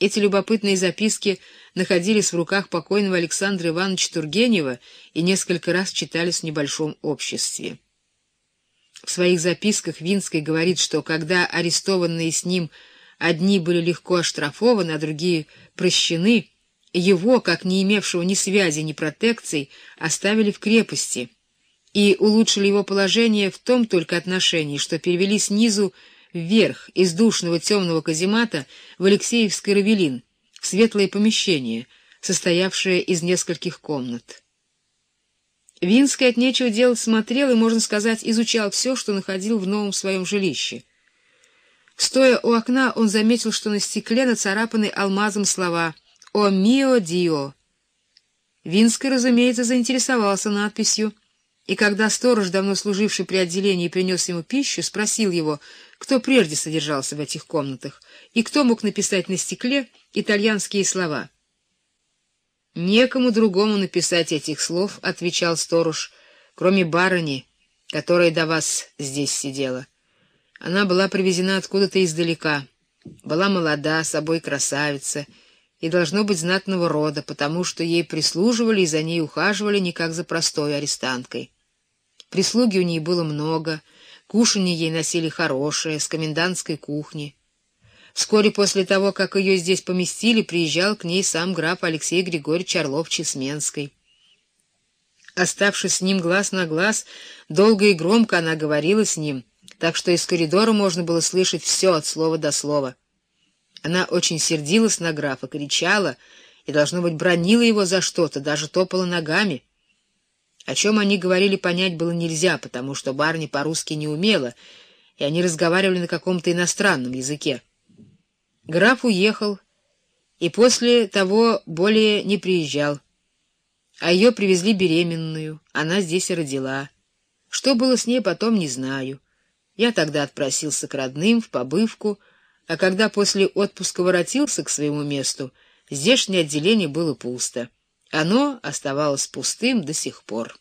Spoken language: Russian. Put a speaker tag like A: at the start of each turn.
A: Эти любопытные записки находились в руках покойного Александра Ивановича Тургенева и несколько раз читались в небольшом обществе. В своих записках Винский говорит, что когда арестованные с ним одни были легко оштрафованы, а другие прощены, его, как не имевшего ни связи, ни протекций, оставили в крепости и улучшили его положение в том только отношении, что перевели снизу вверх из душного темного каземата в Алексеевский равелин, в светлое помещение, состоявшее из нескольких комнат. Винский от нечего делать смотрел и, можно сказать, изучал все, что находил в новом своем жилище. Стоя у окна, он заметил, что на стекле нацарапаны алмазом слова «О мио дио». Винский, разумеется, заинтересовался надписью, и когда сторож, давно служивший при отделении, принес ему пищу, спросил его, кто прежде содержался в этих комнатах и кто мог написать на стекле итальянские слова. «Некому другому написать этих слов», — отвечал сторож, — «кроме барыни, которая до вас здесь сидела». Она была привезена откуда-то издалека, была молода, собой красавица и должно быть знатного рода, потому что ей прислуживали и за ней ухаживали не как за простой арестанткой. Прислуги у ней было много, кушанье ей носили хорошее, с комендантской кухни. Вскоре после того, как ее здесь поместили, приезжал к ней сам граф Алексей Григорьевич Орлов-Чесменский. Оставшись с ним глаз на глаз, долго и громко она говорила с ним, так что из коридора можно было слышать все от слова до слова. Она очень сердилась на графа, кричала и, должно быть, бронила его за что-то, даже топала ногами. О чем они говорили, понять было нельзя, потому что барыня по-русски не умела, и они разговаривали на каком-то иностранном языке. Граф уехал, и после того более не приезжал. А ее привезли беременную, она здесь и родила. Что было с ней потом, не знаю. Я тогда отпросился к родным в побывку, а когда после отпуска воротился к своему месту, здешнее отделение было пусто. Оно оставалось пустым до сих пор.